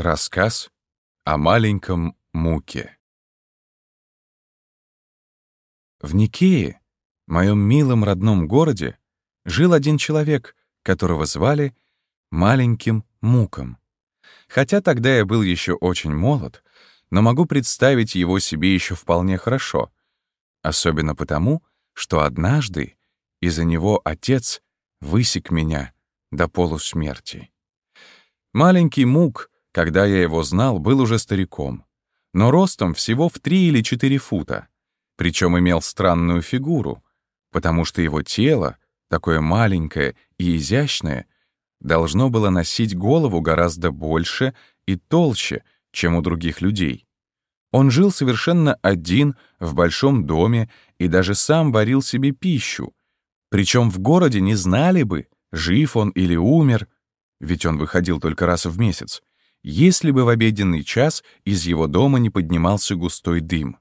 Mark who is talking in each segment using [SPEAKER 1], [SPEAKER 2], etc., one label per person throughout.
[SPEAKER 1] Рассказ о маленьком Муке. В Никее, моем милом родном городе, жил один человек, которого звали Маленьким Муком. Хотя тогда я был еще очень молод, но могу представить его себе еще вполне хорошо, особенно потому, что однажды из-за него отец высек меня до полусмерти. Маленький Мук — когда я его знал, был уже стариком, но ростом всего в три или четыре фута, причем имел странную фигуру, потому что его тело, такое маленькое и изящное, должно было носить голову гораздо больше и толще, чем у других людей. Он жил совершенно один в большом доме и даже сам варил себе пищу, причем в городе не знали бы, жив он или умер, ведь он выходил только раз в месяц, если бы в обеденный час из его дома не поднимался густой дым.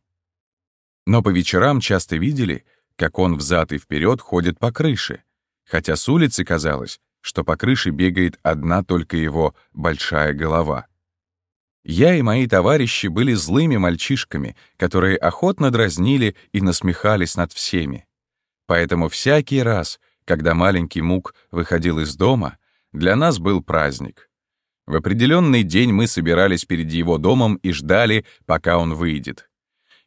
[SPEAKER 1] Но по вечерам часто видели, как он взад и вперед ходит по крыше, хотя с улицы казалось, что по крыше бегает одна только его большая голова. Я и мои товарищи были злыми мальчишками, которые охотно дразнили и насмехались над всеми. Поэтому всякий раз, когда маленький Мук выходил из дома, для нас был праздник. В определенный день мы собирались перед его домом и ждали, пока он выйдет.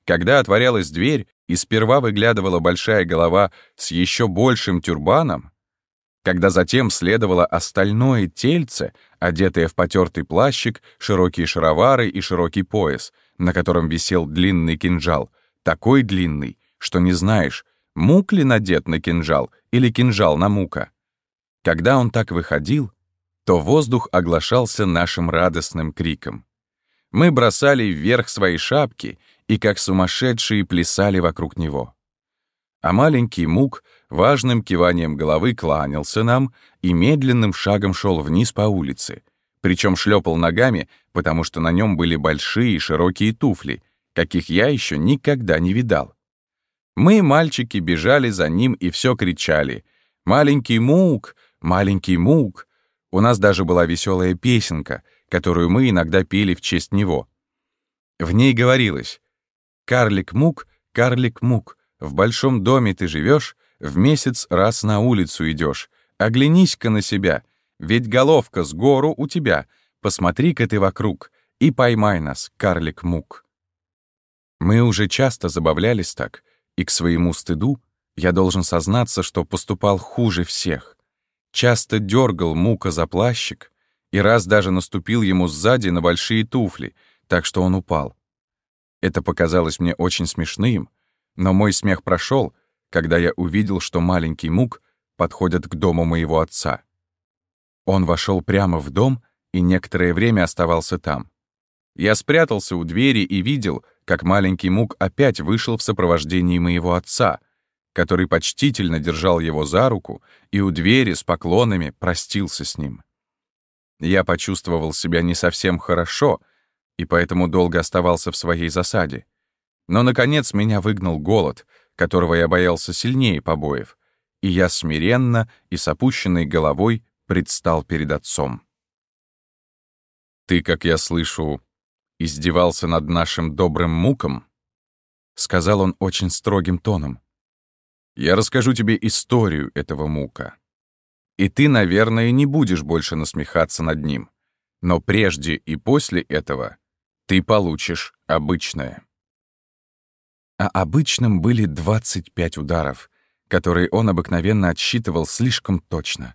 [SPEAKER 1] Когда отворялась дверь, и сперва выглядывала большая голова с еще большим тюрбаном, когда затем следовало остальное тельце, одетое в потертый плащик, широкие шаровары и широкий пояс, на котором висел длинный кинжал, такой длинный, что не знаешь, мук ли надет на кинжал или кинжал на мука. Когда он так выходил, то воздух оглашался нашим радостным криком. Мы бросали вверх свои шапки и, как сумасшедшие, плясали вокруг него. А маленький Мук важным киванием головы кланялся нам и медленным шагом шел вниз по улице, причем шлепал ногами, потому что на нем были большие широкие туфли, каких я еще никогда не видал. Мы, мальчики, бежали за ним и все кричали «Маленький Мук! Маленький Мук!» У нас даже была веселая песенка, которую мы иногда пели в честь него. В ней говорилось «Карлик Мук, карлик Мук, в большом доме ты живешь, в месяц раз на улицу идешь. Оглянись-ка на себя, ведь головка с гору у тебя. Посмотри-ка ты вокруг и поймай нас, карлик Мук». Мы уже часто забавлялись так, и к своему стыду я должен сознаться, что поступал хуже всех часто дергал Мука за плащик и раз даже наступил ему сзади на большие туфли, так что он упал. Это показалось мне очень смешным, но мой смех прошел, когда я увидел, что маленький Мук подходит к дому моего отца. Он вошел прямо в дом и некоторое время оставался там. Я спрятался у двери и видел, как маленький Мук опять вышел в сопровождении моего отца — который почтительно держал его за руку и у двери с поклонами простился с ним. Я почувствовал себя не совсем хорошо и поэтому долго оставался в своей засаде. Но, наконец, меня выгнал голод, которого я боялся сильнее побоев, и я смиренно и с опущенной головой предстал перед отцом. «Ты, как я слышу, издевался над нашим добрым муком?» — сказал он очень строгим тоном. Я расскажу тебе историю этого мука. И ты, наверное, не будешь больше насмехаться над ним. Но прежде и после этого ты получишь обычное. А обычным были 25 ударов, которые он обыкновенно отсчитывал слишком точно.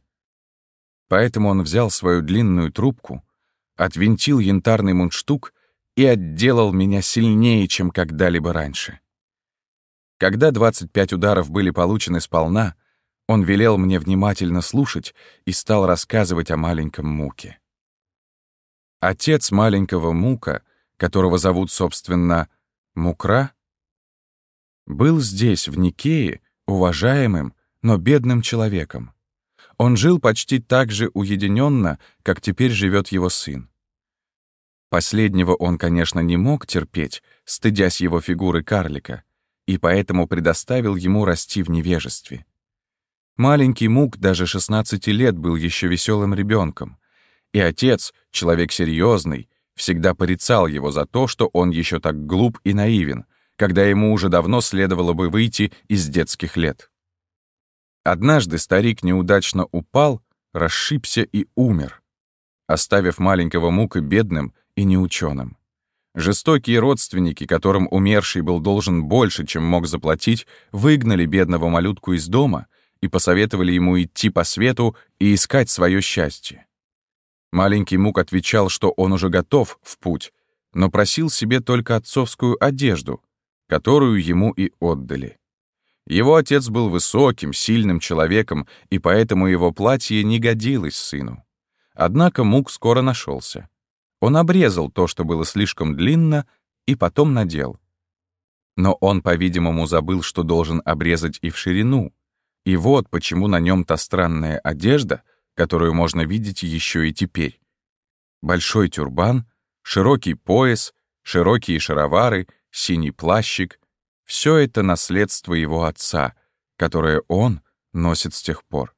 [SPEAKER 1] Поэтому он взял свою длинную трубку, отвинтил янтарный мундштук и отделал меня сильнее, чем когда-либо раньше. Когда 25 ударов были получены сполна, он велел мне внимательно слушать и стал рассказывать о маленьком Муке. Отец маленького Мука, которого зовут, собственно, Мукра, был здесь, в Никее, уважаемым, но бедным человеком. Он жил почти так же уединенно, как теперь живет его сын. Последнего он, конечно, не мог терпеть, стыдясь его фигуры карлика — и поэтому предоставил ему расти в невежестве. Маленький Мук даже 16 лет был еще веселым ребенком, и отец, человек серьезный, всегда порицал его за то, что он еще так глуп и наивен, когда ему уже давно следовало бы выйти из детских лет. Однажды старик неудачно упал, расшибся и умер, оставив маленького Мука бедным и неученым. Жестокие родственники, которым умерший был должен больше, чем мог заплатить, выгнали бедного малютку из дома и посоветовали ему идти по свету и искать свое счастье. Маленький Мук отвечал, что он уже готов в путь, но просил себе только отцовскую одежду, которую ему и отдали. Его отец был высоким, сильным человеком, и поэтому его платье не годилось сыну. Однако Мук скоро нашелся. Он обрезал то, что было слишком длинно, и потом надел. Но он, по-видимому, забыл, что должен обрезать и в ширину. И вот почему на нем та странная одежда, которую можно видеть еще и теперь. Большой тюрбан, широкий пояс, широкие шаровары, синий плащик — все это наследство его отца, которое он носит с тех пор.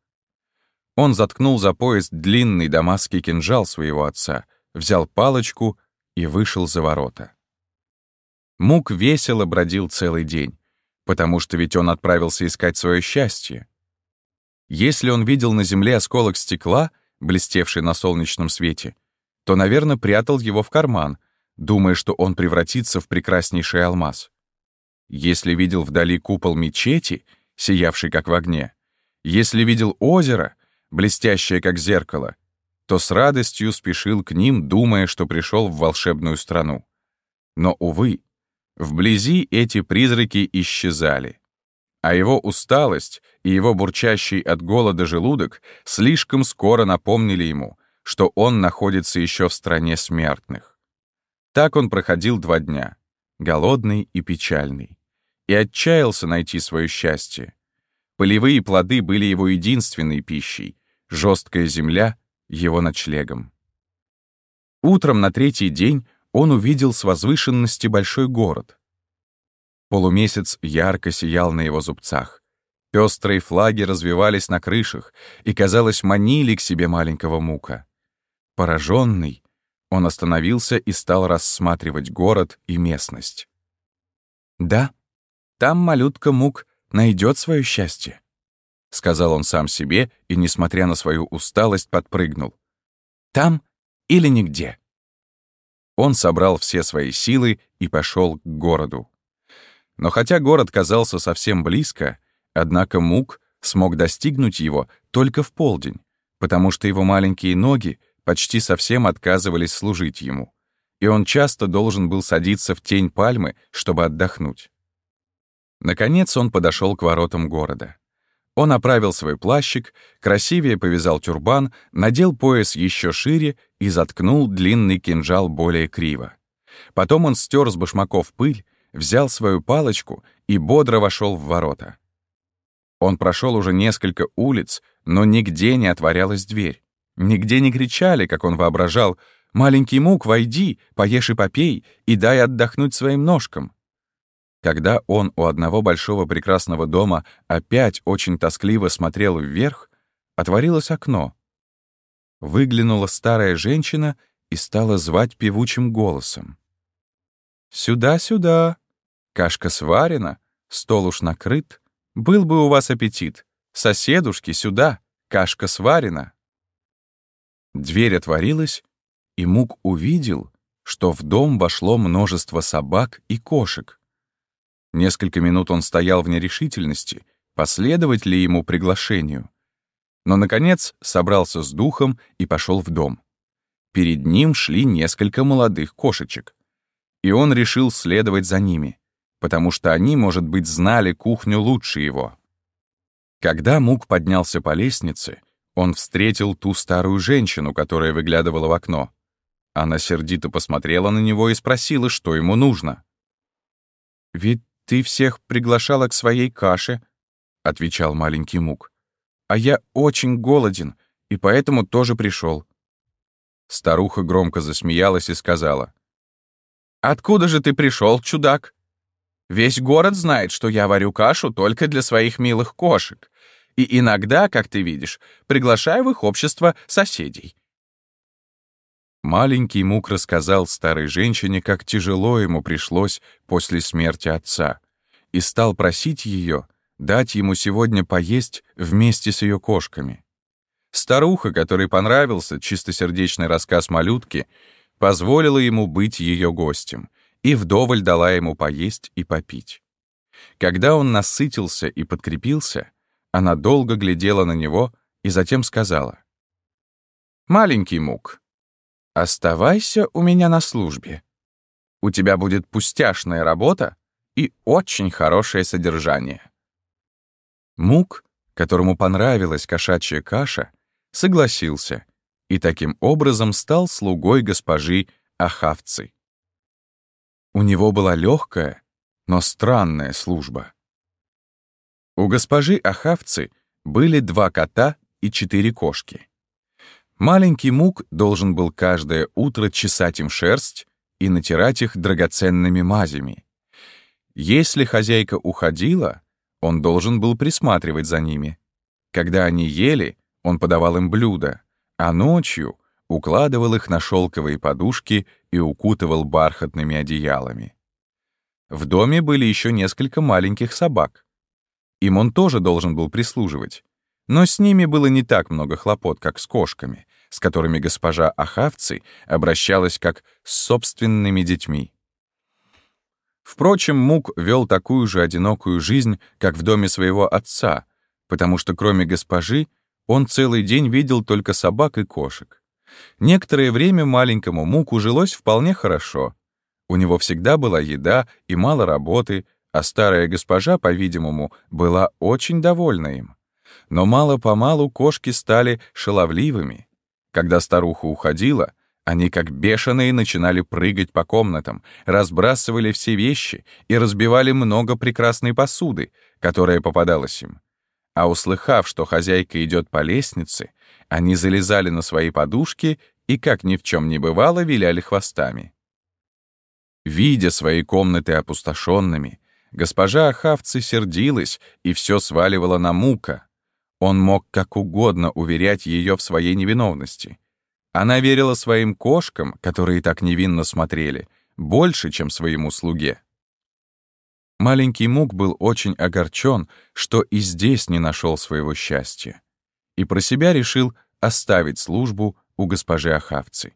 [SPEAKER 1] Он заткнул за пояс длинный дамасский кинжал своего отца — взял палочку и вышел за ворота. Мук весело бродил целый день, потому что ведь он отправился искать свое счастье. Если он видел на земле осколок стекла, блестевший на солнечном свете, то, наверное, прятал его в карман, думая, что он превратится в прекраснейший алмаз. Если видел вдали купол мечети, сиявший как в огне, если видел озеро, блестящее как зеркало, то с радостью спешил к ним, думая, что пришел в волшебную страну. Но, увы, вблизи эти призраки исчезали. А его усталость и его бурчащий от голода желудок слишком скоро напомнили ему, что он находится еще в стране смертных. Так он проходил два дня, голодный и печальный, и отчаялся найти свое счастье. Полевые плоды были его единственной пищей, жесткая земля — его ночлегом. Утром на третий день он увидел с возвышенности большой город. Полумесяц ярко сиял на его зубцах. Пестрые флаги развивались на крышах и, казалось, манили к себе маленького мука. Пораженный, он остановился и стал рассматривать город и местность. Да, там малютка Мук найдет свое счастье. — сказал он сам себе и, несмотря на свою усталость, подпрыгнул. «Там или нигде?» Он собрал все свои силы и пошел к городу. Но хотя город казался совсем близко, однако Мук смог достигнуть его только в полдень, потому что его маленькие ноги почти совсем отказывались служить ему, и он часто должен был садиться в тень пальмы, чтобы отдохнуть. Наконец он подошел к воротам города. Он оправил свой плащик, красивее повязал тюрбан, надел пояс еще шире и заткнул длинный кинжал более криво. Потом он стер с башмаков пыль, взял свою палочку и бодро вошел в ворота. Он прошел уже несколько улиц, но нигде не отворялась дверь. Нигде не кричали, как он воображал, «Маленький мук, войди, поешь и попей, и дай отдохнуть своим ножкам». Когда он у одного большого прекрасного дома опять очень тоскливо смотрел вверх, отворилось окно. Выглянула старая женщина и стала звать певучим голосом. «Сюда, сюда! Кашка сварена, стол уж накрыт. Был бы у вас аппетит. Соседушки, сюда! Кашка сварена!» Дверь отворилась, и Мук увидел, что в дом вошло множество собак и кошек. Несколько минут он стоял в нерешительности, последовать ли ему приглашению. Но, наконец, собрался с духом и пошел в дом. Перед ним шли несколько молодых кошечек. И он решил следовать за ними, потому что они, может быть, знали кухню лучше его. Когда Мук поднялся по лестнице, он встретил ту старую женщину, которая выглядывала в окно. Она сердито посмотрела на него и спросила, что ему нужно. «Ведь «Ты всех приглашала к своей каше», — отвечал маленький Мук. «А я очень голоден, и поэтому тоже пришел». Старуха громко засмеялась и сказала. «Откуда же ты пришел, чудак? Весь город знает, что я варю кашу только для своих милых кошек, и иногда, как ты видишь, приглашаю в их общество соседей». Маленький Мук рассказал старой женщине, как тяжело ему пришлось после смерти отца, и стал просить ее дать ему сегодня поесть вместе с ее кошками. Старуха, которой понравился чистосердечный рассказ малютки, позволила ему быть ее гостем и вдоволь дала ему поесть и попить. Когда он насытился и подкрепился, она долго глядела на него и затем сказала. «Маленький мук, оставайся у меня на службе. У тебя будет пустяшная работа и очень хорошее содержание». Мук, которому понравилась кошачья каша, согласился и таким образом стал слугой госпожи Ахавцы. У него была легкая, но странная служба. У госпожи Ахавцы были два кота и четыре кошки. Маленький мук должен был каждое утро чесать им шерсть и натирать их драгоценными мазями. Если хозяйка уходила, он должен был присматривать за ними. Когда они ели, он подавал им блюда, а ночью укладывал их на шелковые подушки и укутывал бархатными одеялами. В доме были еще несколько маленьких собак. Им он тоже должен был прислуживать. Но с ними было не так много хлопот, как с кошками, с которыми госпожа Ахавцы обращалась как с собственными детьми. Впрочем, Мук вел такую же одинокую жизнь, как в доме своего отца, потому что кроме госпожи он целый день видел только собак и кошек. Некоторое время маленькому Муку жилось вполне хорошо. У него всегда была еда и мало работы, а старая госпожа, по-видимому, была очень довольна им. Но мало-помалу кошки стали шаловливыми. Когда старуха уходила, они как бешеные начинали прыгать по комнатам, разбрасывали все вещи и разбивали много прекрасной посуды, которая попадалась им. А услыхав, что хозяйка идет по лестнице, они залезали на свои подушки и, как ни в чем не бывало, виляли хвостами. Видя свои комнаты опустошенными, госпожа Ахавцы сердилась и все сваливала на мука. Он мог как угодно уверять ее в своей невиновности — она верила своим кошкам, которые так невинно смотрели, больше, чем своему слуге. Маленький Мук был очень огорчен, что и здесь не нашел своего счастья, и про себя решил оставить службу у госпожи Ахавцы.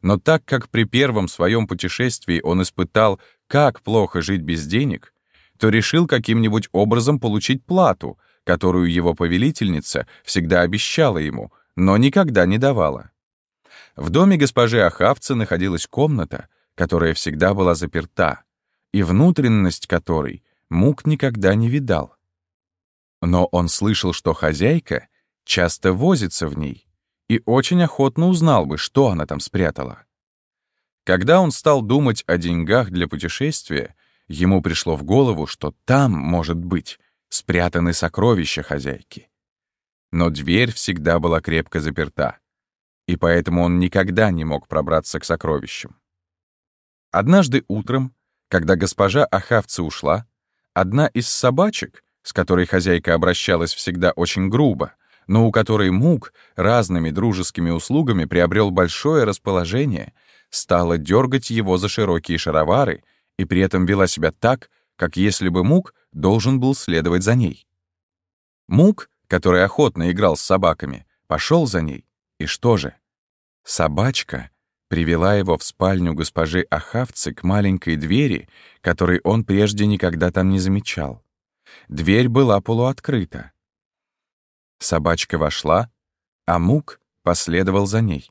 [SPEAKER 1] Но так как при первом своем путешествии он испытал, как плохо жить без денег, то решил каким-нибудь образом получить плату, которую его повелительница всегда обещала ему, но никогда не давала. В доме госпожи Ахавцы находилась комната, которая всегда была заперта, и внутренность которой Мук никогда не видал. Но он слышал, что хозяйка часто возится в ней, и очень охотно узнал бы, что она там спрятала. Когда он стал думать о деньгах для путешествия, ему пришло в голову, что там, может быть, спрятаны сокровища хозяйки. Но дверь всегда была крепко заперта и поэтому он никогда не мог пробраться к сокровищам. Однажды утром, когда госпожа Ахавца ушла, одна из собачек, с которой хозяйка обращалась всегда очень грубо, но у которой Мук разными дружескими услугами приобрел большое расположение, стала дергать его за широкие шаровары и при этом вела себя так, как если бы Мук должен был следовать за ней. Мук, который охотно играл с собаками, пошел за ней и что же? Собачка привела его в спальню госпожи Ахавцы к маленькой двери, которой он прежде никогда там не замечал. Дверь была полуоткрыта. Собачка вошла, а Мук последовал за ней.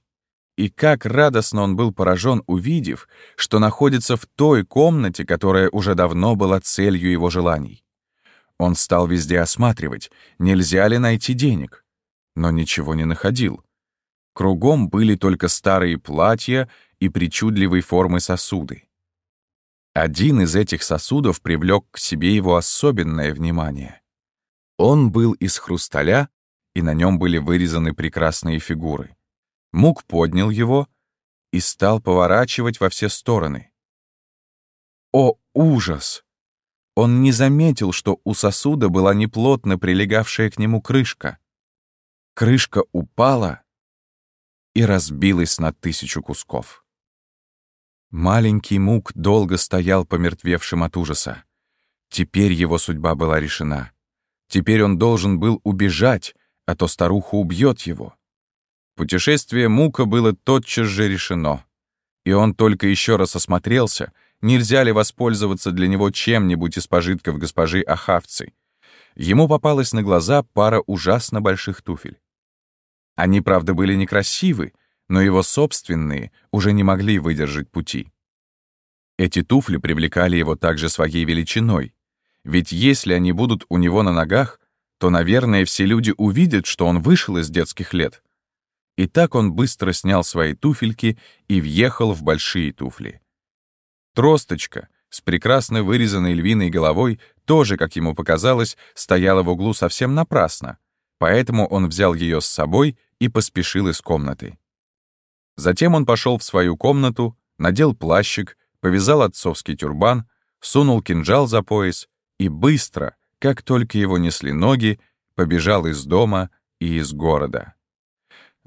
[SPEAKER 1] И как радостно он был поражен, увидев, что находится в той комнате, которая уже давно была целью его желаний. Он стал везде осматривать, нельзя ли найти денег, но ничего не находил. Кругом были только старые платья и причудливой формы сосуды. Один из этих сосудов привлек к себе его особенное внимание. Он был из хрусталя, и на нем были вырезаны прекрасные фигуры. Мук поднял его и стал поворачивать во все стороны. О, ужас! Он не заметил, что у сосуда была неплотно прилегавшая к нему крышка. Крышка упала, и разбилась на тысячу кусков. Маленький Мук долго стоял помертвевшим от ужаса. Теперь его судьба была решена. Теперь он должен был убежать, а то старуха убьет его. Путешествие Мука было тотчас же решено. И он только еще раз осмотрелся, нельзя ли воспользоваться для него чем-нибудь из пожитков госпожи Ахавцы. Ему попалась на глаза пара ужасно больших туфель. Они, правда, были некрасивы, но его собственные уже не могли выдержать пути. Эти туфли привлекали его также своей величиной, ведь если они будут у него на ногах, то, наверное, все люди увидят, что он вышел из детских лет. И так он быстро снял свои туфельки и въехал в большие туфли. Тросточка с прекрасно вырезанной львиной головой тоже, как ему показалось, стояла в углу совсем напрасно, поэтому он взял ее с собой и поспешил из комнаты. Затем он пошел в свою комнату, надел плащик, повязал отцовский тюрбан, сунул кинжал за пояс и быстро, как только его несли ноги, побежал из дома и из города.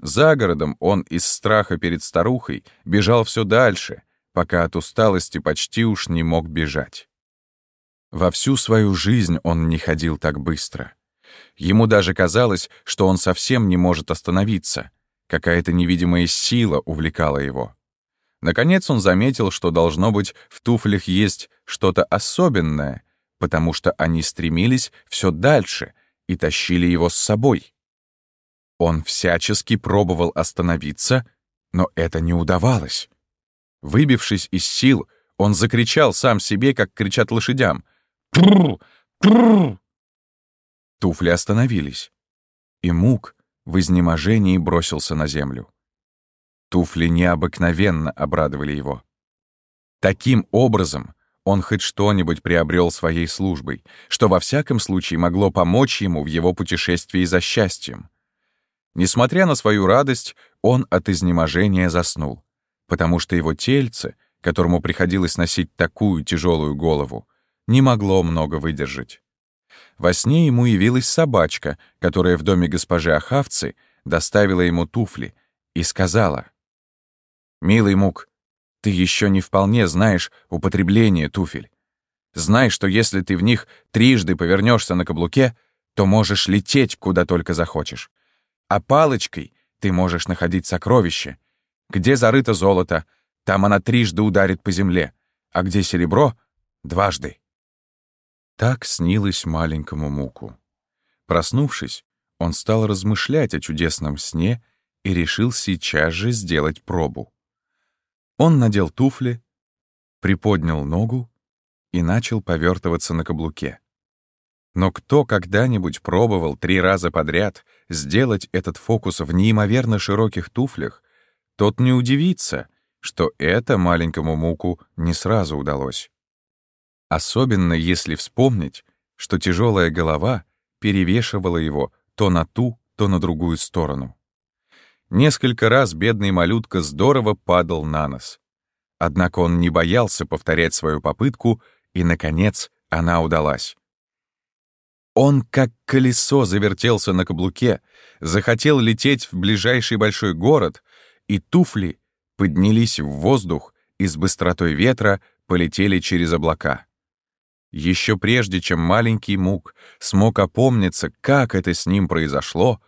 [SPEAKER 1] За городом он из страха перед старухой бежал все дальше, пока от усталости почти уж не мог бежать. Во всю свою жизнь он не ходил так быстро. Ему даже казалось, что он совсем не может остановиться. Какая-то невидимая сила увлекала его. Наконец он заметил, что, должно быть, в туфлях есть что-то особенное, потому что они стремились все дальше и тащили его с собой. Он всячески пробовал остановиться, но это не удавалось. Выбившись из сил, он закричал сам себе, как кричат лошадям. «Прррр! Прррр!» Туфли остановились, и Мук в изнеможении бросился на землю. Туфли необыкновенно обрадовали его. Таким образом, он хоть что-нибудь приобрел своей службой, что во всяком случае могло помочь ему в его путешествии за счастьем. Несмотря на свою радость, он от изнеможения заснул, потому что его тельце, которому приходилось носить такую тяжелую голову, не могло много выдержать. Во сне ему явилась собачка, которая в доме госпожи Ахавцы доставила ему туфли и сказала, «Милый Мук, ты еще не вполне знаешь употребление туфель. Знай, что если ты в них трижды повернешься на каблуке, то можешь лететь куда только захочешь. А палочкой ты можешь находить сокровище. Где зарыто золото, там она трижды ударит по земле, а где серебро — дважды. Так снилось маленькому Муку. Проснувшись, он стал размышлять о чудесном сне и решил сейчас же сделать пробу. Он надел туфли, приподнял ногу и начал повертываться на каблуке. Но кто когда-нибудь пробовал три раза подряд сделать этот фокус в неимоверно широких туфлях, тот не удивится, что это маленькому Муку не сразу удалось. Особенно если вспомнить, что тяжелая голова перевешивала его то на ту, то на другую сторону. Несколько раз бедный малютка здорово падал на нос. Однако он не боялся повторять свою попытку, и, наконец, она удалась. Он, как колесо, завертелся на каблуке, захотел лететь в ближайший большой город, и туфли поднялись в воздух и с быстротой ветра полетели через облака. Еще прежде, чем маленький Мук смог опомниться, как это с ним произошло,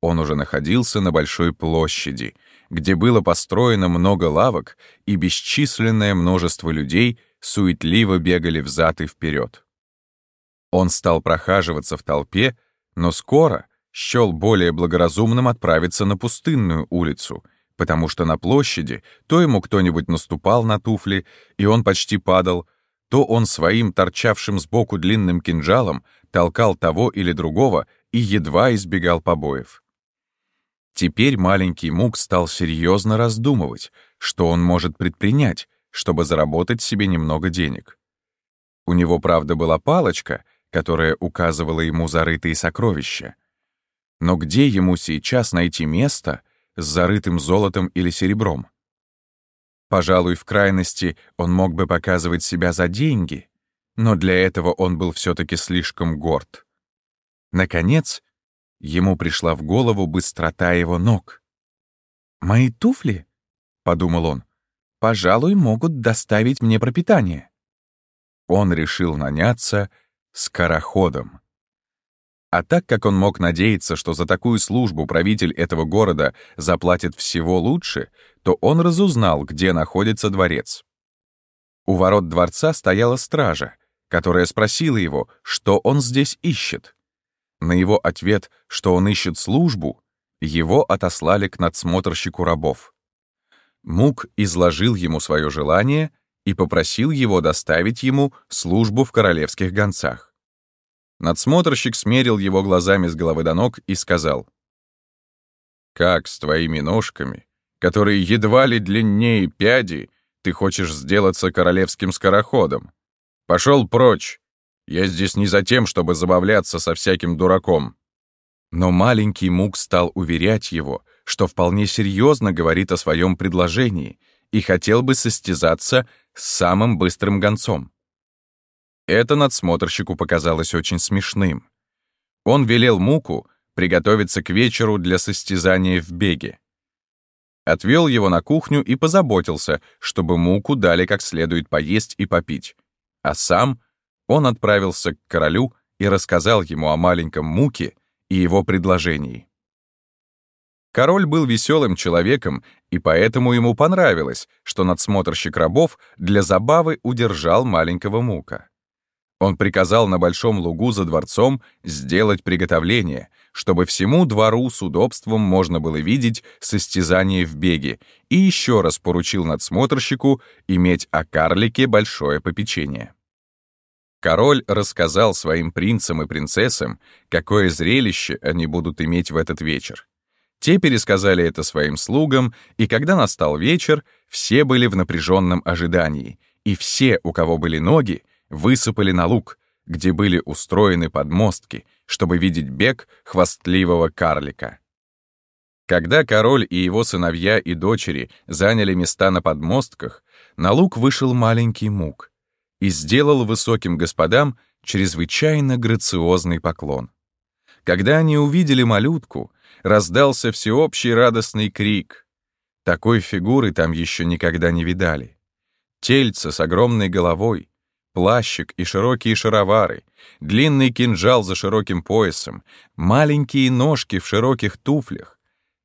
[SPEAKER 1] он уже находился на большой площади, где было построено много лавок, и бесчисленное множество людей суетливо бегали взад и вперед. Он стал прохаживаться в толпе, но скоро счел более благоразумным отправиться на пустынную улицу, потому что на площади то ему кто-нибудь наступал на туфли, и он почти падал, то он своим торчавшим сбоку длинным кинжалом толкал того или другого и едва избегал побоев. Теперь маленький Мук стал серьезно раздумывать, что он может предпринять, чтобы заработать себе немного денег. У него, правда, была палочка, которая указывала ему зарытые сокровища. Но где ему сейчас найти место с зарытым золотом или серебром? Пожалуй, в крайности он мог бы показывать себя за деньги, но для этого он был все-таки слишком горд. Наконец, ему пришла в голову быстрота его ног. «Мои туфли?» — подумал он. «Пожалуй, могут доставить мне пропитание». Он решил наняться скороходом. А так как он мог надеяться, что за такую службу правитель этого города заплатит всего лучше, то он разузнал, где находится дворец. У ворот дворца стояла стража, которая спросила его, что он здесь ищет. На его ответ, что он ищет службу, его отослали к надсмотрщику рабов. Мук изложил ему свое желание и попросил его доставить ему службу в королевских гонцах. Надсмотрщик смерил его глазами с головы до ног и сказал. «Как с твоими ножками, которые едва ли длиннее пяди, ты хочешь сделаться королевским скороходом? Пошел прочь! Я здесь не за тем, чтобы забавляться со всяким дураком». Но маленький Мук стал уверять его, что вполне серьезно говорит о своем предложении и хотел бы состязаться с самым быстрым гонцом. Это надсмотрщику показалось очень смешным. Он велел Муку приготовиться к вечеру для состязания в беге. Отвел его на кухню и позаботился, чтобы Муку дали как следует поесть и попить. А сам он отправился к королю и рассказал ему о маленьком Муке и его предложении. Король был веселым человеком, и поэтому ему понравилось, что надсмотрщик рабов для забавы удержал маленького Мука. Он приказал на большом лугу за дворцом сделать приготовление, чтобы всему двору с удобством можно было видеть состязание в беге, и еще раз поручил надсмотрщику иметь о карлике большое попечение. Король рассказал своим принцам и принцессам, какое зрелище они будут иметь в этот вечер. Те пересказали это своим слугам, и когда настал вечер, все были в напряженном ожидании, и все, у кого были ноги, высыпали на луг, где были устроены подмостки, чтобы видеть бег хвастливого карлика. Когда король и его сыновья и дочери заняли места на подмостках, на луг вышел маленький мук и сделал высоким господам чрезвычайно грациозный поклон. Когда они увидели малютку, раздался всеобщий радостный крик. Такой фигуры там еще никогда не видали. Тельце с огромной головой, плащик и широкие шаровары, длинный кинжал за широким поясом, маленькие ножки в широких туфлях.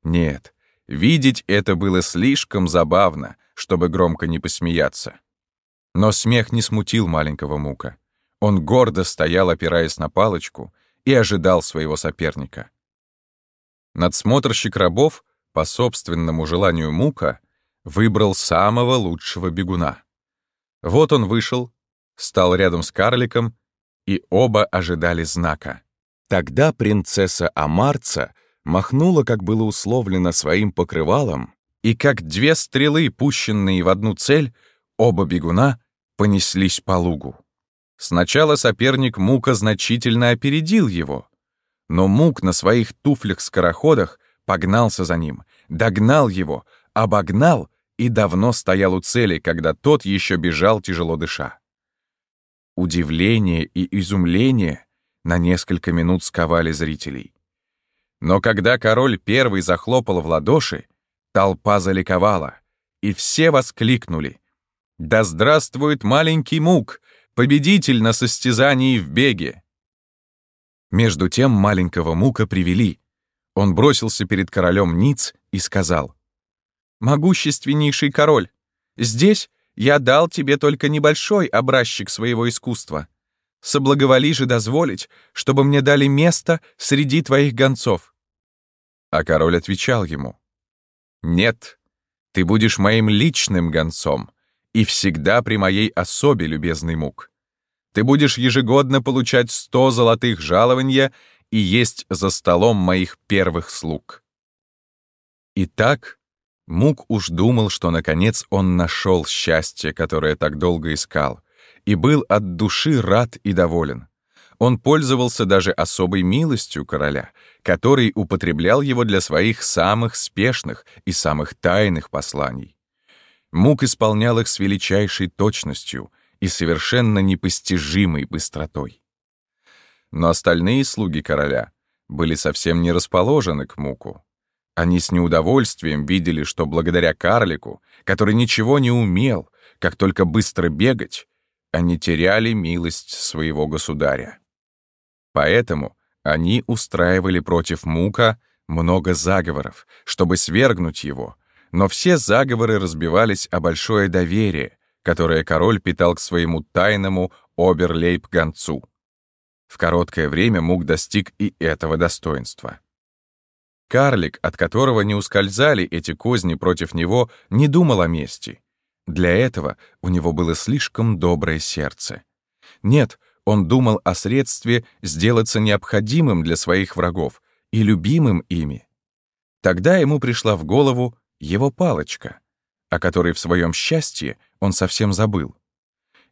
[SPEAKER 1] Нет, видеть это было слишком забавно, чтобы громко не посмеяться. Но смех не смутил маленького Мука. Он гордо стоял, опираясь на палочку, и ожидал своего соперника. Надсмотрщик рабов, по собственному желанию Мука, выбрал самого лучшего бегуна. Вот он вышел, стал рядом с карликом, и оба ожидали знака. Тогда принцесса Амарца махнула, как было условлено, своим покрывалом, и как две стрелы, пущенные в одну цель, оба бегуна понеслись по лугу. Сначала соперник Мука значительно опередил его, но Мук на своих туфлях-скороходах погнался за ним, догнал его, обогнал и давно стоял у цели, когда тот еще бежал, тяжело дыша. Удивление и изумление на несколько минут сковали зрителей. Но когда король первый захлопал в ладоши, толпа заликовала, и все воскликнули «Да здравствует маленький мук, победитель на состязании в беге!» Между тем маленького мука привели. Он бросился перед королем Ниц и сказал «Могущественнейший король, здесь я дал тебе только небольшой образчик своего искусства. Соблаговоли же дозволить, чтобы мне дали место среди твоих гонцов». А король отвечал ему, «Нет, ты будешь моим личным гонцом и всегда при моей особе, любезный мук. Ты будешь ежегодно получать сто золотых жалования и есть за столом моих первых слуг». Итак, Мук уж думал, что наконец он нашел счастье, которое так долго искал, и был от души рад и доволен. Он пользовался даже особой милостью короля, который употреблял его для своих самых спешных и самых тайных посланий. Мук исполнял их с величайшей точностью и совершенно непостижимой быстротой. Но остальные слуги короля были совсем не расположены к Муку. Они с неудовольствием видели, что благодаря карлику, который ничего не умел, как только быстро бегать, они теряли милость своего государя. Поэтому они устраивали против Мука много заговоров, чтобы свергнуть его, но все заговоры разбивались о большое доверие, которое король питал к своему тайному оберлейб-гонцу. В короткое время Мук достиг и этого достоинства. Карлик, от которого не ускользали эти козни против него, не думал о мести. Для этого у него было слишком доброе сердце. Нет, он думал о средстве сделаться необходимым для своих врагов и любимым ими. Тогда ему пришла в голову его палочка, о которой в своем счастье он совсем забыл.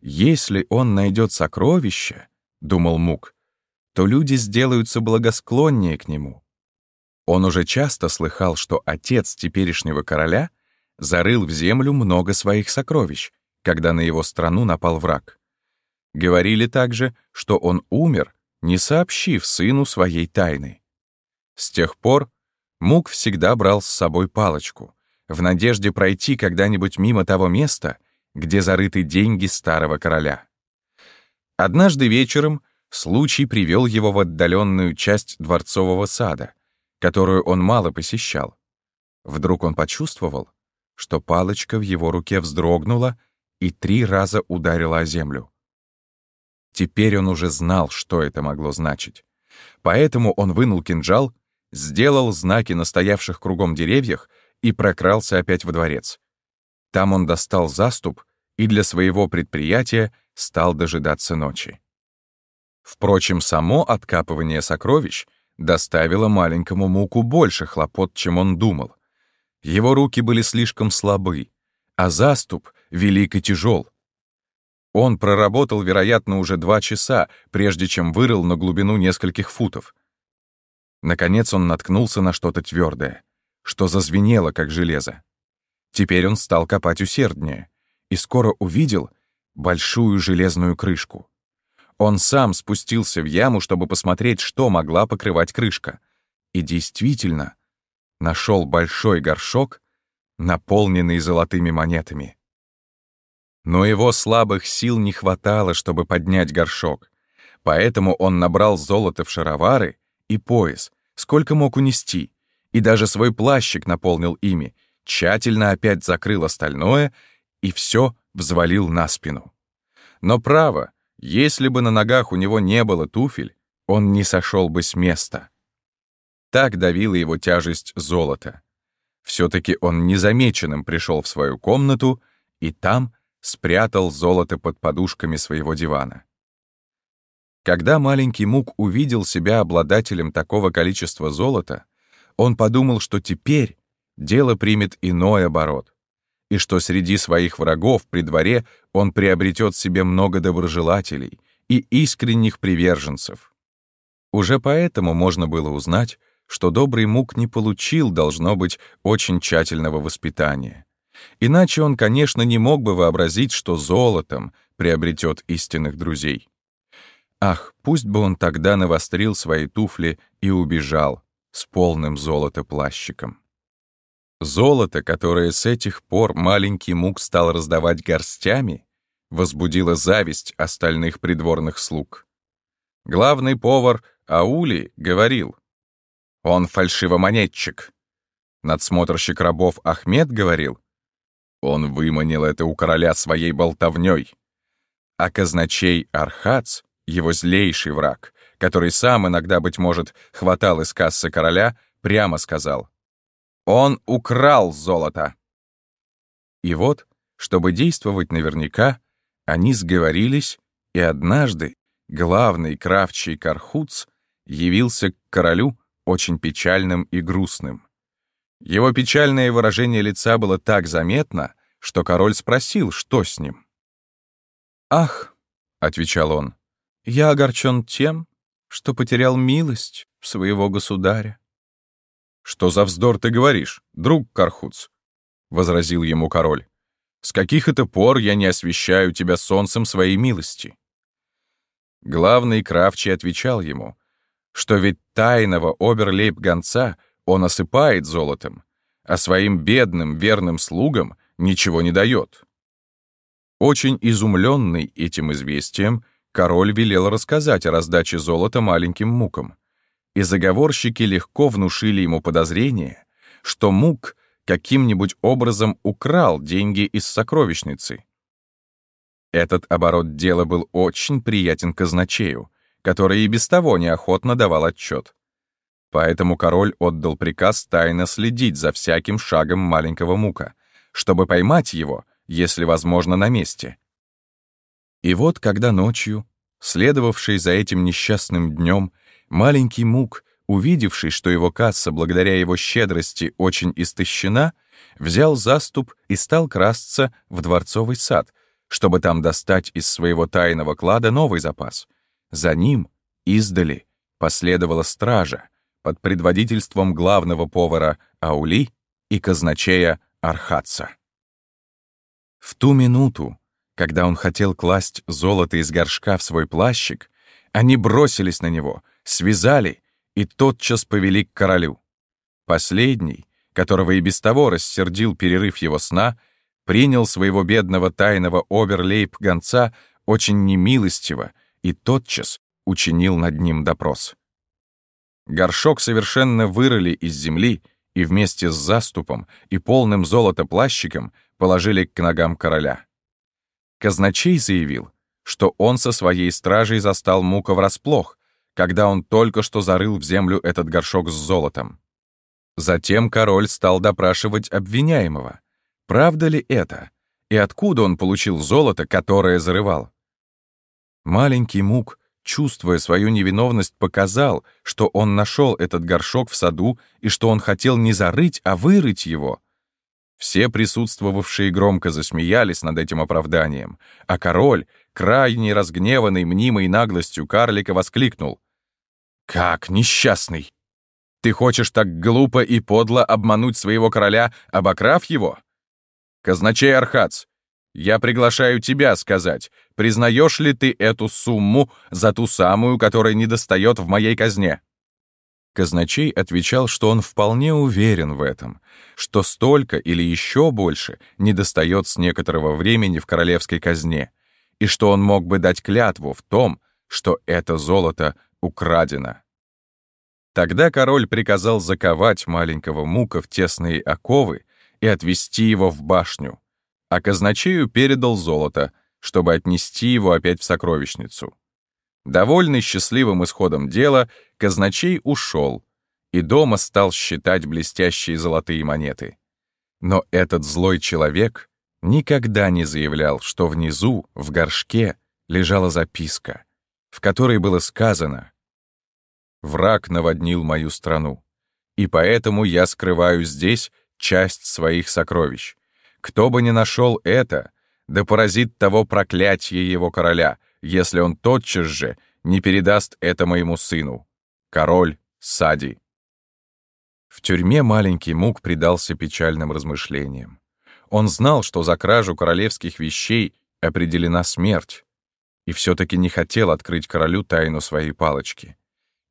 [SPEAKER 1] «Если он найдет сокровище, — думал Мук, — то люди сделаются благосклоннее к нему. Он уже часто слыхал, что отец теперешнего короля зарыл в землю много своих сокровищ, когда на его страну напал враг. Говорили также, что он умер, не сообщив сыну своей тайны. С тех пор Мук всегда брал с собой палочку, в надежде пройти когда-нибудь мимо того места, где зарыты деньги старого короля. Однажды вечером случай привел его в отдаленную часть дворцового сада, которую он мало посещал. Вдруг он почувствовал, что палочка в его руке вздрогнула и три раза ударила о землю. Теперь он уже знал, что это могло значить. Поэтому он вынул кинжал, сделал знаки на стоявших кругом деревьях и прокрался опять во дворец. Там он достал заступ и для своего предприятия стал дожидаться ночи. Впрочем, само откапывание сокровищ доставило маленькому Муку больше хлопот, чем он думал. Его руки были слишком слабы, а заступ велик и тяжел. Он проработал, вероятно, уже два часа, прежде чем вырыл на глубину нескольких футов. Наконец он наткнулся на что-то твердое, что зазвенело, как железо. Теперь он стал копать усерднее и скоро увидел большую железную крышку. Он сам спустился в яму, чтобы посмотреть, что могла покрывать крышка. И действительно, нашел большой горшок, наполненный золотыми монетами. Но его слабых сил не хватало, чтобы поднять горшок, поэтому он набрал золото в шаровары и пояс, сколько мог унести, и даже свой плащик наполнил ими, тщательно опять закрыл остальное и все взвалил на спину. Но право, если бы на ногах у него не было туфель, он не сошел бы с места. Так давила его тяжесть золота. Все-таки он незамеченным пришел в свою комнату и там спрятал золото под подушками своего дивана. Когда маленький Мук увидел себя обладателем такого количества золота, он подумал, что теперь дело примет иной оборот и что среди своих врагов при дворе он приобретет себе много доброжелателей и искренних приверженцев. Уже поэтому можно было узнать, что добрый мук не получил, должно быть, очень тщательного воспитания. Иначе он, конечно, не мог бы вообразить, что золотом приобретет истинных друзей. Ах, пусть бы он тогда навострил свои туфли и убежал с полным золота плащиком. Золото, которое с этих пор маленький мук стал раздавать горстями, возбудило зависть остальных придворных слуг. Главный повар Аули говорил, «Он фальшивомонетчик». Надсмотрщик рабов Ахмед говорил, «Он выманил это у короля своей болтовней». А казначей Архац, его злейший враг, который сам иногда, быть может, хватал из кассы короля, прямо сказал, он украл золото. И вот, чтобы действовать наверняка, они сговорились, и однажды главный кравчий Кархуц явился к королю очень печальным и грустным. Его печальное выражение лица было так заметно, что король спросил, что с ним. «Ах», — отвечал он, — «я огорчен тем, что потерял милость своего государя. «Что за вздор ты говоришь, друг Кархуц?» — возразил ему король. «С каких это пор я не освещаю тебя солнцем своей милости?» Главный Кравчий отвечал ему, что ведь тайного оберлейб-гонца он осыпает золотом, а своим бедным верным слугам ничего не дает. Очень изумленный этим известием, король велел рассказать о раздаче золота маленьким мукам, и заговорщики легко внушили ему подозрение, что мук каким-нибудь образом украл деньги из сокровищницы. Этот оборот дела был очень приятен казначею, который и без того неохотно давал отчет. Поэтому король отдал приказ тайно следить за всяким шагом маленького мука, чтобы поймать его, если возможно, на месте. И вот, когда ночью, следовавший за этим несчастным днем, маленький мук, увидевший, что его касса благодаря его щедрости очень истощена, взял заступ и стал красться в дворцовый сад, чтобы там достать из своего тайного клада новый запас. За ним, издали, последовала стража под предводительством главного повара Аули и казначея Архатца. В ту минуту, когда он хотел класть золото из горшка в свой плащик, они бросились на него, связали и тотчас повели к королю. Последний, которого и без того рассердил перерыв его сна, принял своего бедного тайного оберлейб-гонца очень немилостиво и тотчас учинил над ним допрос. Горшок совершенно вырыли из земли и вместе с заступом и полным золота плащиком положили к ногам короля. Казначей заявил, что он со своей стражей застал Мука врасплох, когда он только что зарыл в землю этот горшок с золотом. Затем король стал допрашивать обвиняемого, Правда ли это? И откуда он получил золото, которое зарывал? Маленький Мук, чувствуя свою невиновность, показал, что он нашел этот горшок в саду и что он хотел не зарыть, а вырыть его. Все присутствовавшие громко засмеялись над этим оправданием, а король, крайне разгневанный мнимой наглостью карлика, воскликнул. «Как несчастный! Ты хочешь так глупо и подло обмануть своего короля, обокрав его? Казначей Архац, я приглашаю тебя сказать, признаешь ли ты эту сумму за ту самую, которая недостает в моей казне?» Казначей отвечал, что он вполне уверен в этом, что столько или еще больше недостает с некоторого времени в королевской казне, и что он мог бы дать клятву в том, что это золото украдено. Тогда король приказал заковать маленького мука в тесные оковы и отвезти его в башню, а казначею передал золото, чтобы отнести его опять в сокровищницу. Довольный счастливым исходом дела, казначей ушел и дома стал считать блестящие золотые монеты. Но этот злой человек никогда не заявлял, что внизу, в горшке, лежала записка, в которой было сказано «Враг наводнил мою страну, и поэтому я скрываю здесь часть своих сокровищ. Кто бы ни нашел это, да поразит того проклятие его короля, если он тотчас же не передаст это моему сыну. Король Сади. В тюрьме маленький Мук предался печальным размышлениям. Он знал, что за кражу королевских вещей определена смерть, и все-таки не хотел открыть королю тайну своей палочки,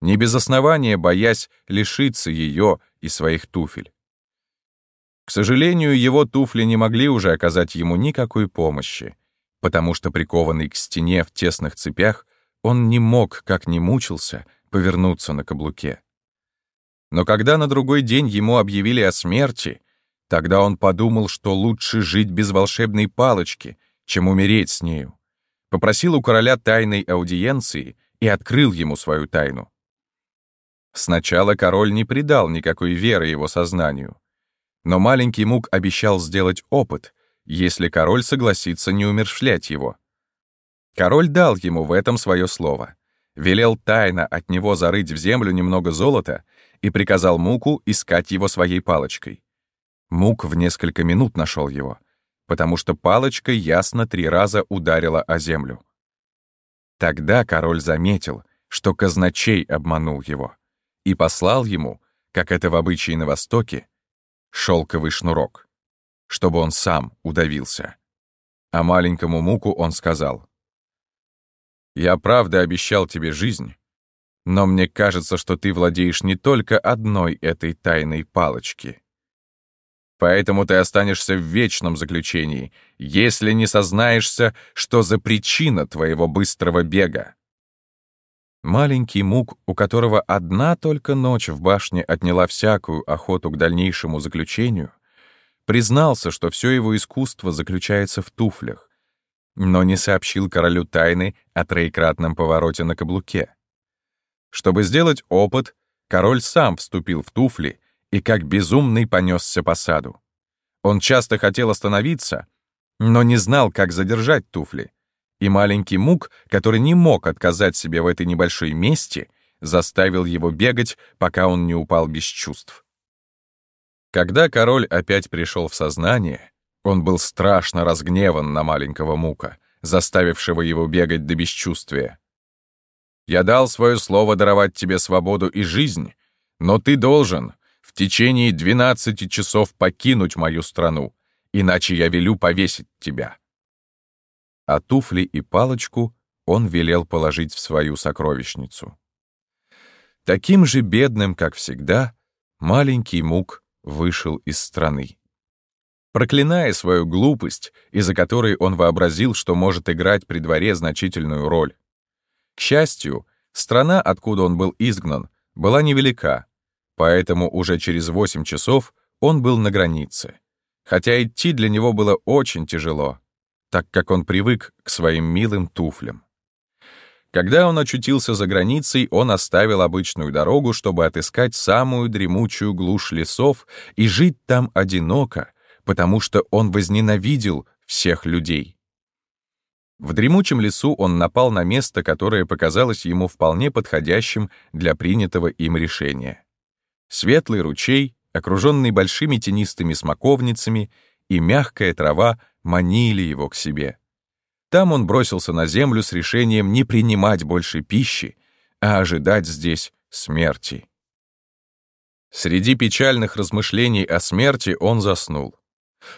[SPEAKER 1] не без основания боясь лишиться ее и своих туфель. К сожалению, его туфли не могли уже оказать ему никакой помощи, потому что прикованный к стене в тесных цепях, он не мог, как ни мучился, повернуться на каблуке. Но когда на другой день ему объявили о смерти, тогда он подумал, что лучше жить без волшебной палочки, чем умереть с нею. Попросил у короля тайной аудиенции и открыл ему свою тайну. Сначала король не придал никакой веры его сознанию, но маленький Мук обещал сделать опыт, если король согласится не умершвлять его. Король дал ему в этом свое слово, велел тайно от него зарыть в землю немного золота и приказал Муку искать его своей палочкой. Мук в несколько минут нашел его, потому что палочка ясно три раза ударила о землю. Тогда король заметил, что казначей обманул его, и послал ему, как это в обычае на Востоке, шелковый шнурок, чтобы он сам удавился. А маленькому муку он сказал, «Я правда обещал тебе жизнь, но мне кажется, что ты владеешь не только одной этой тайной палочки. Поэтому ты останешься в вечном заключении, если не сознаешься, что за причина твоего быстрого бега. Маленький мук, у которого одна только ночь в башне отняла всякую охоту к дальнейшему заключению, признался, что все его искусство заключается в туфлях, но не сообщил королю тайны о троекратном повороте на каблуке. Чтобы сделать опыт, король сам вступил в туфли и как безумный понесся по саду. Он часто хотел остановиться, но не знал, как задержать туфли. И маленький мук, который не мог отказать себе в этой небольшой месте, заставил его бегать, пока он не упал без чувств. Когда король опять пришел в сознание, он был страшно разгневан на маленького мука, заставившего его бегать до бесчувствия. «Я дал свое слово даровать тебе свободу и жизнь, но ты должен в течение двенадцати часов покинуть мою страну, иначе я велю повесить тебя». А туфли и палочку он велел положить в свою сокровищницу. Таким же бедным, как всегда, маленький мук вышел из страны проклиная свою глупость, из-за которой он вообразил, что может играть при дворе значительную роль. К счастью, страна, откуда он был изгнан, была невелика, поэтому уже через 8 часов он был на границе. Хотя идти для него было очень тяжело, так как он привык к своим милым туфлям. Когда он очутился за границей, он оставил обычную дорогу, чтобы отыскать самую дремучую глушь лесов и жить там одиноко, потому что он возненавидел всех людей. В дремучем лесу он напал на место, которое показалось ему вполне подходящим для принятого им решения. Светлый ручей, окруженный большими тенистыми смоковницами, и мягкая трава манили его к себе. Там он бросился на землю с решением не принимать больше пищи, а ожидать здесь смерти. Среди печальных размышлений о смерти он заснул.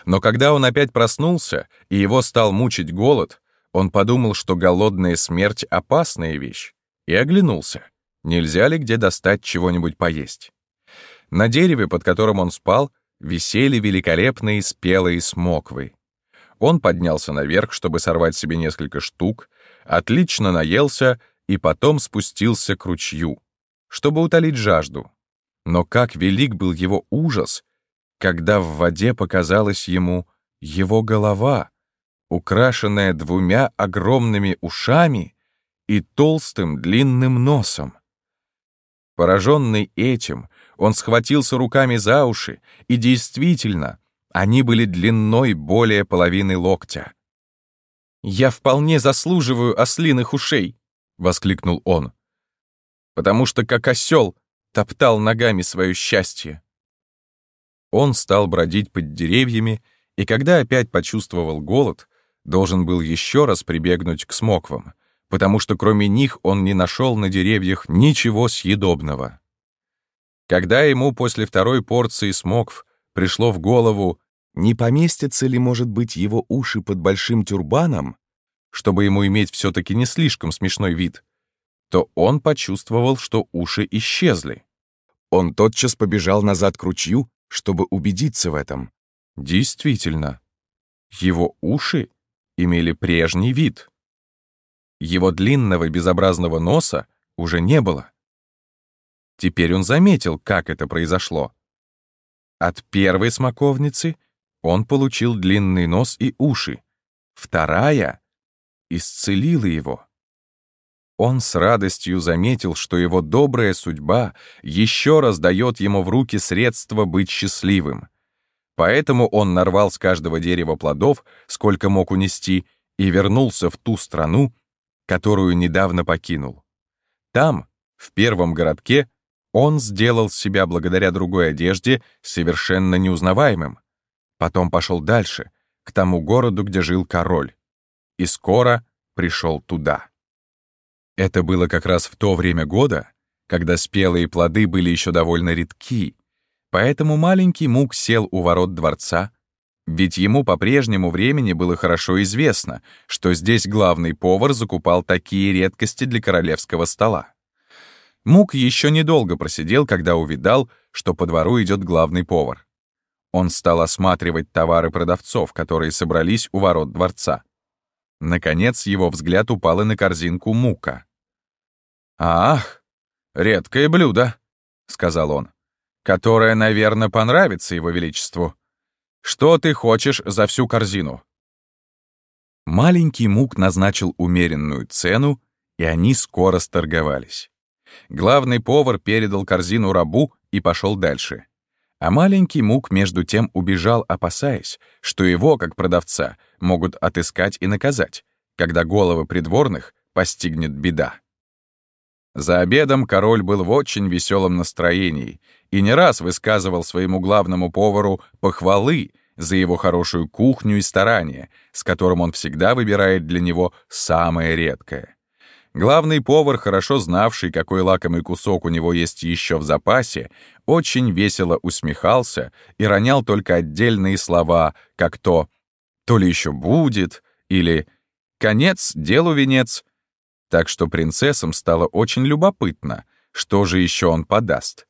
[SPEAKER 1] Но когда он опять проснулся, и его стал мучить голод, он подумал, что голодная смерть — опасная вещь, и оглянулся, нельзя ли где достать чего-нибудь поесть. На дереве, под которым он спал, висели великолепные спелые смоквы. Он поднялся наверх, чтобы сорвать себе несколько штук, отлично наелся и потом спустился к ручью, чтобы утолить жажду. Но как велик был его ужас, когда в воде показалась ему его голова, украшенная двумя огромными ушами и толстым длинным носом. Пораженный этим, он схватился руками за уши, и действительно, они были длиной более половины локтя. «Я вполне заслуживаю ослиных ушей!» — воскликнул он. «Потому что, как осел, топтал ногами свое счастье. Он стал бродить под деревьями, и когда опять почувствовал голод, должен был еще раз прибегнуть к смоквам, потому что кроме них он не нашел на деревьях ничего съедобного. Когда ему после второй порции смокв пришло в голову, не поместятся ли, может быть, его уши под большим тюрбаном, чтобы ему иметь все-таки не слишком смешной вид, то он почувствовал, что уши исчезли. Он тотчас побежал назад к ручью чтобы убедиться в этом. Действительно, его уши имели прежний вид. Его длинного безобразного носа уже не было. Теперь он заметил, как это произошло. От первой смоковницы он получил длинный нос и уши. Вторая исцелила его. Он с радостью заметил, что его добрая судьба еще раз дает ему в руки средства быть счастливым. Поэтому он нарвал с каждого дерева плодов, сколько мог унести, и вернулся в ту страну, которую недавно покинул. Там, в первом городке, он сделал себя благодаря другой одежде совершенно неузнаваемым. Потом пошел дальше, к тому городу, где жил король. И скоро пришел туда. Это было как раз в то время года, когда спелые плоды были еще довольно редки, поэтому маленький Мук сел у ворот дворца, ведь ему по прежнему времени было хорошо известно, что здесь главный повар закупал такие редкости для королевского стола. Мук еще недолго просидел, когда увидал, что по двору идет главный повар. Он стал осматривать товары продавцов, которые собрались у ворот дворца. Наконец его взгляд упал и на корзинку мука. «Ах, редкое блюдо», — сказал он, «которое, наверное, понравится его величеству. Что ты хочешь за всю корзину?» Маленький мук назначил умеренную цену, и они скоро сторговались. Главный повар передал корзину рабу и пошел дальше. А маленький мук между тем убежал, опасаясь, что его, как продавца, могут отыскать и наказать, когда головы придворных постигнет беда. За обедом король был в очень веселом настроении и не раз высказывал своему главному повару похвалы за его хорошую кухню и старание, с которым он всегда выбирает для него самое редкое. Главный повар, хорошо знавший, какой лакомый кусок у него есть еще в запасе, очень весело усмехался и ронял только отдельные слова, как то «то ли еще будет» или «конец, делу венец». Так что принцессам стало очень любопытно, что же еще он подаст.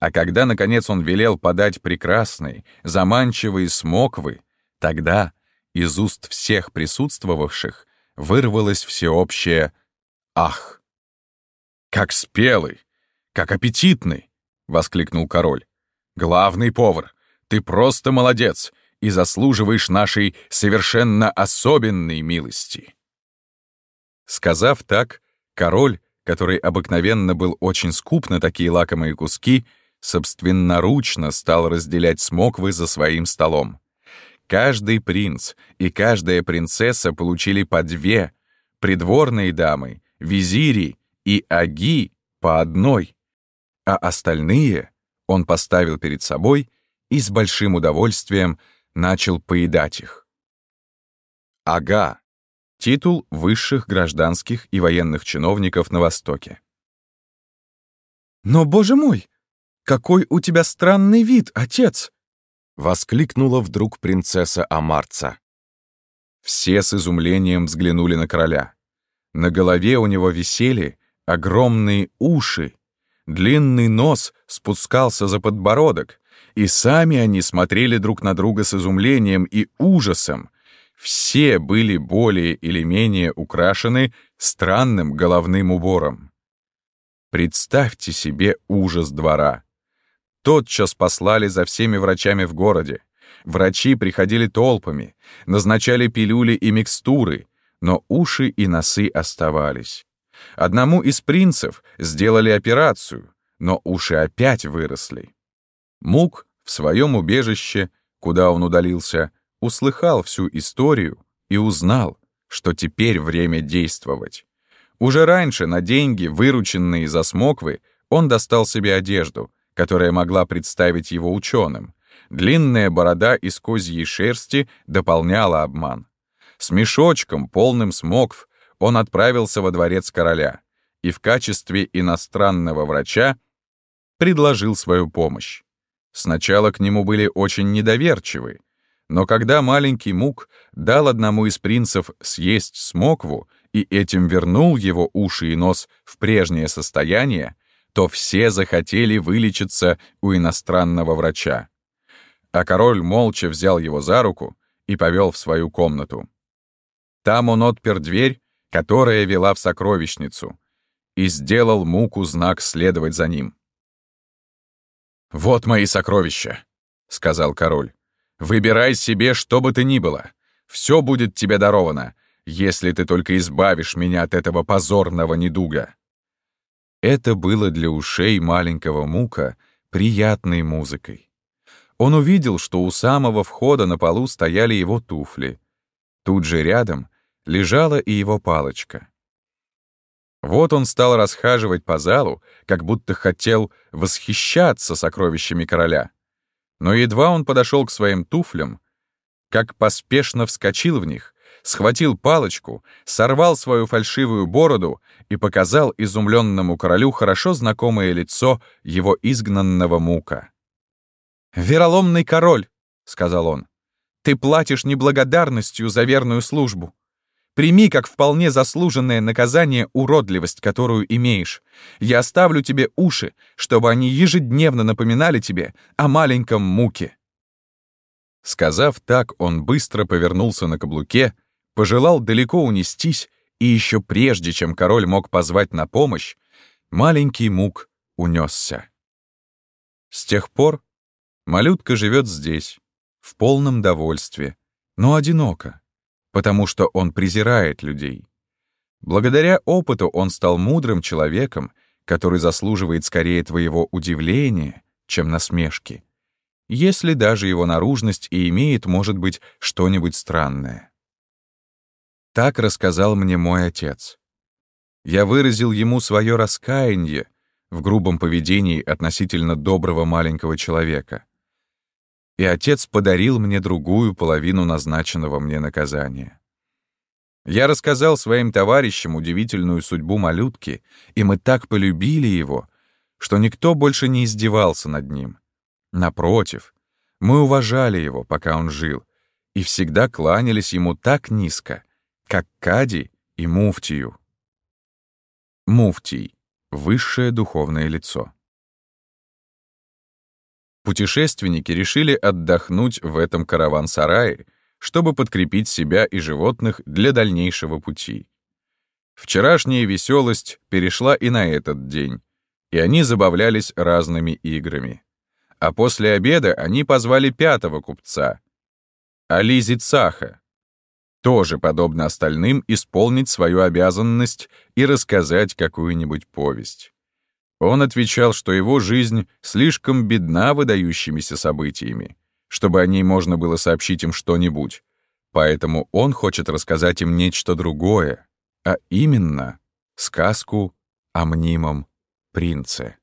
[SPEAKER 1] А когда, наконец, он велел подать прекрасные, заманчивые смоквы, тогда из уст всех присутствовавших вырвалось всеобщее Ах! Как спелый! Как аппетитный! — воскликнул король. «Главный повар, ты просто молодец и заслуживаешь нашей совершенно особенной милости». Сказав так, король, который обыкновенно был очень скуп на такие лакомые куски, собственноручно стал разделять смоквы за своим столом. Каждый принц и каждая принцесса получили по две, придворные дамы визири и аги по одной, а остальные он поставил перед собой и с большим удовольствием начал поедать их. Ага — титул высших гражданских и военных чиновников на Востоке.
[SPEAKER 2] «Но, боже мой, какой у тебя странный вид, отец!»
[SPEAKER 1] — воскликнула вдруг принцесса Амарца. Все с изумлением взглянули на короля. На голове у него висели огромные уши, длинный нос спускался за подбородок, и сами они смотрели друг на друга с изумлением и ужасом. Все были более или менее украшены странным головным убором. Представьте себе ужас двора. Тотчас послали за всеми врачами в городе. Врачи приходили толпами, назначали пилюли и микстуры — но уши и носы оставались. Одному из принцев сделали операцию, но уши опять выросли. Мук в своем убежище, куда он удалился, услыхал всю историю и узнал, что теперь время действовать. Уже раньше на деньги, вырученные за смоквы, он достал себе одежду, которая могла представить его ученым. Длинная борода из козьей шерсти дополняла обман. С мешочком, полным смокв, он отправился во дворец короля и в качестве иностранного врача предложил свою помощь. Сначала к нему были очень недоверчивы, но когда маленький Мук дал одному из принцев съесть смокву и этим вернул его уши и нос в прежнее состояние, то все захотели вылечиться у иностранного врача. А король молча взял его за руку и повел в свою комнату. Там он отпер дверь, которая вела в сокровищницу, и сделал муку знак следовать за ним. «Вот мои сокровища», — сказал король. «Выбирай себе, что бы то ни было. Все будет тебе даровано, если ты только избавишь меня от этого позорного недуга». Это было для ушей маленького мука приятной музыкой. Он увидел, что у самого входа на полу стояли его туфли. Тут же рядом лежала и его палочка. Вот он стал расхаживать по залу, как будто хотел восхищаться сокровищами короля. Но едва он подошел к своим туфлям, как поспешно вскочил в них, схватил палочку, сорвал свою фальшивую бороду и показал изумленному королю хорошо знакомое лицо его изгнанного мука.
[SPEAKER 2] «Вероломный король», — сказал он, — «ты платишь неблагодарностью за верную службу. Прими как вполне заслуженное наказание уродливость, которую имеешь. Я оставлю тебе уши, чтобы они ежедневно напоминали тебе о маленьком муке».
[SPEAKER 1] Сказав так, он быстро повернулся на каблуке, пожелал далеко унестись, и еще прежде, чем король мог позвать на помощь, маленький мук унесся. С тех пор малютка живет здесь, в полном довольстве, но одиноко, потому что он презирает людей. Благодаря опыту он стал мудрым человеком, который заслуживает скорее твоего удивления, чем насмешки, если даже его наружность и имеет, может быть, что-нибудь странное. Так рассказал мне мой отец. Я выразил ему свое раскаяние в грубом поведении относительно доброго маленького человека. И отец подарил мне другую половину назначенного мне наказания. Я рассказал своим товарищам удивительную судьбу малютки, и мы так полюбили его, что никто больше не издевался над ним. Напротив, мы уважали его, пока он жил, и всегда кланялись ему так низко, как Кади и Муфтию. Муфтий — высшее духовное лицо. Путешественники решили отдохнуть в этом караван-сарае, чтобы подкрепить себя и животных для дальнейшего пути. Вчерашняя веселость перешла и на этот день, и они забавлялись разными играми. А после обеда они позвали пятого купца, Ализи Цаха, тоже, подобно остальным, исполнить свою обязанность и рассказать какую-нибудь повесть. Он отвечал, что его жизнь слишком бедна выдающимися событиями, чтобы о ней можно было сообщить им что-нибудь, поэтому он хочет рассказать им нечто другое, а именно сказку о мнимом принце.